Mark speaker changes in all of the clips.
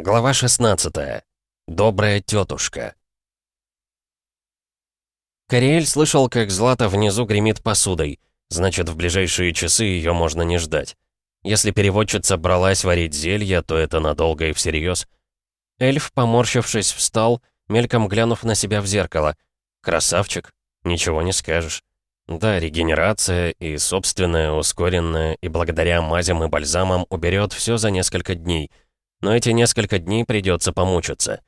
Speaker 1: Глава 16. Добрая тетушка. Кориэль слышал, как Злата внизу гремит посудой. Значит, в ближайшие часы ее можно не ждать. Если переводчица бралась варить зелье, то это надолго и всерьез. Эльф, поморщившись, встал, мельком глянув на себя в зеркало. Красавчик, ничего не скажешь. Да, регенерация и собственная, ускоренная, и благодаря мазям и бальзамам уберет все за несколько дней — но эти несколько дней придется помучиться.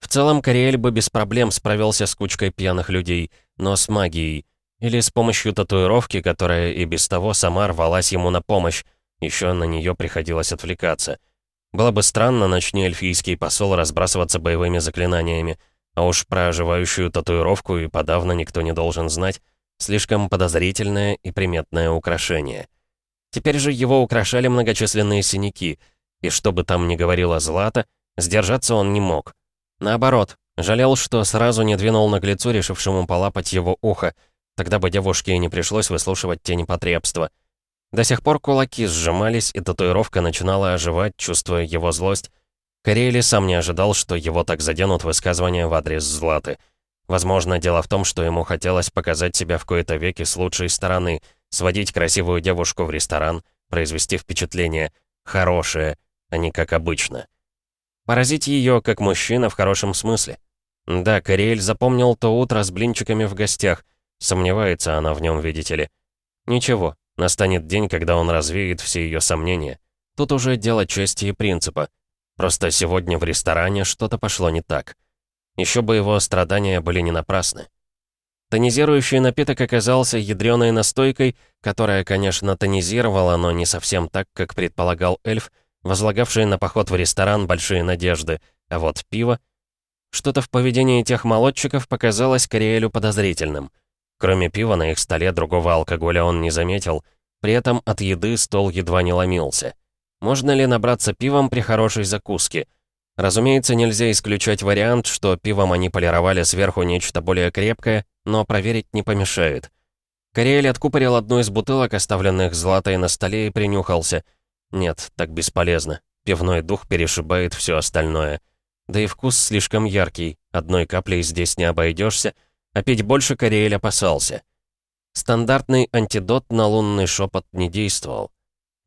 Speaker 1: В целом, Кориэль бы без проблем справился с кучкой пьяных людей, но с магией. Или с помощью татуировки, которая и без того сама рвалась ему на помощь, еще на нее приходилось отвлекаться. Было бы странно, начни эльфийский посол разбрасываться боевыми заклинаниями, а уж про оживающую татуировку и подавно никто не должен знать, слишком подозрительное и приметное украшение. Теперь же его украшали многочисленные синяки — и что бы там ни говорила Злата, сдержаться он не мог. Наоборот, жалел, что сразу не двинул наглецу, решившему полапать его ухо. Тогда бы девушке и не пришлось выслушивать те непотребства. До сих пор кулаки сжимались, и татуировка начинала оживать, чувствуя его злость. Карели сам не ожидал, что его так заденут высказывания в адрес Златы. Возможно, дело в том, что ему хотелось показать себя в кои-то веки с лучшей стороны, сводить красивую девушку в ресторан, произвести впечатление. Хорошее, а не как обычно. Поразить ее как мужчина в хорошем смысле. Да, Кориэль запомнил то утро с блинчиками в гостях. Сомневается она в нем, видите ли. Ничего, настанет день, когда он развеет все ее сомнения. Тут уже дело чести и принципа. Просто сегодня в ресторане что-то пошло не так. Еще бы его страдания были не напрасны. Тонизирующий напиток оказался ядреной настойкой, которая, конечно, тонизировала, но не совсем так, как предполагал эльф, возлагавшие на поход в ресторан большие надежды, а вот пиво... Что-то в поведении тех молодчиков показалось Кориэлю подозрительным. Кроме пива на их столе другого алкоголя он не заметил, при этом от еды стол едва не ломился. Можно ли набраться пивом при хорошей закуске? Разумеется, нельзя исключать вариант, что пивом они полировали сверху нечто более крепкое, но проверить не помешает. Кориэль откупорил одну из бутылок, оставленных златой на столе, и принюхался — нет, так бесполезно. Пивной дух перешибает все остальное. Да и вкус слишком яркий, одной каплей здесь не обойдешься, а пить больше Кориэль опасался. Стандартный антидот на лунный шепот не действовал.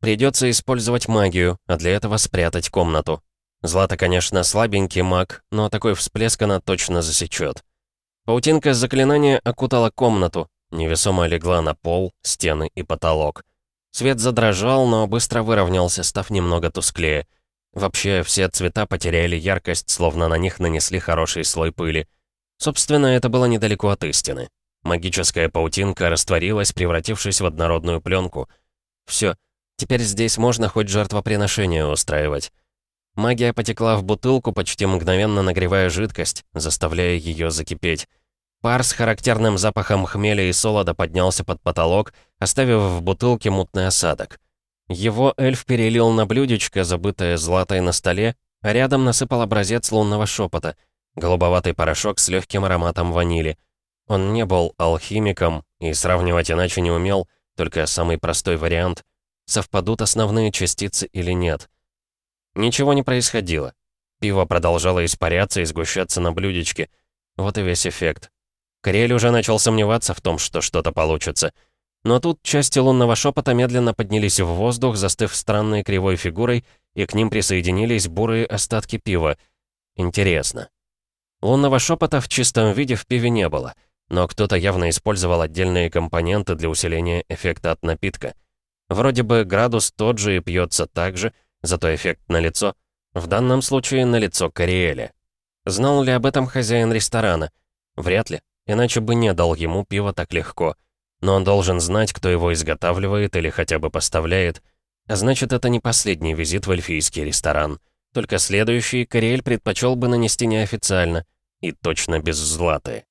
Speaker 1: Придется использовать магию, а для этого спрятать комнату. Злата, конечно, слабенький маг, но такой всплеск она точно засечет. Паутинка заклинания окутала комнату, невесомо легла на пол, стены и потолок. Свет задрожал, но быстро выровнялся, став немного тусклее. Вообще, все цвета потеряли яркость, словно на них нанесли хороший слой пыли. Собственно, это было недалеко от истины. Магическая паутинка растворилась, превратившись в однородную пленку. Все, теперь здесь можно хоть жертвоприношение устраивать. Магия потекла в бутылку, почти мгновенно нагревая жидкость, заставляя ее закипеть. Пар с характерным запахом хмеля и солода поднялся под потолок, оставив в бутылке мутный осадок. Его эльф перелил на блюдечко, забытое златой на столе, а рядом насыпал образец лунного шепота, голубоватый порошок с легким ароматом ванили. Он не был алхимиком и сравнивать иначе не умел, только самый простой вариант — совпадут основные частицы или нет. Ничего не происходило. Пиво продолжало испаряться и сгущаться на блюдечке. Вот и весь эффект. Кориэль уже начал сомневаться в том, что что-то получится. Но тут части лунного шепота медленно поднялись в воздух, застыв странной кривой фигурой, и к ним присоединились бурые остатки пива. Интересно. Лунного шепота в чистом виде в пиве не было, но кто-то явно использовал отдельные компоненты для усиления эффекта от напитка. Вроде бы градус тот же и пьется так же, зато эффект на лицо. В данном случае на лицо Кориэля. Знал ли об этом хозяин ресторана? Вряд ли иначе бы не дал ему пиво так легко. Но он должен знать, кто его изготавливает или хотя бы поставляет. А значит, это не последний визит в эльфийский ресторан. Только следующий Кориэль предпочел бы нанести неофициально и точно без златы.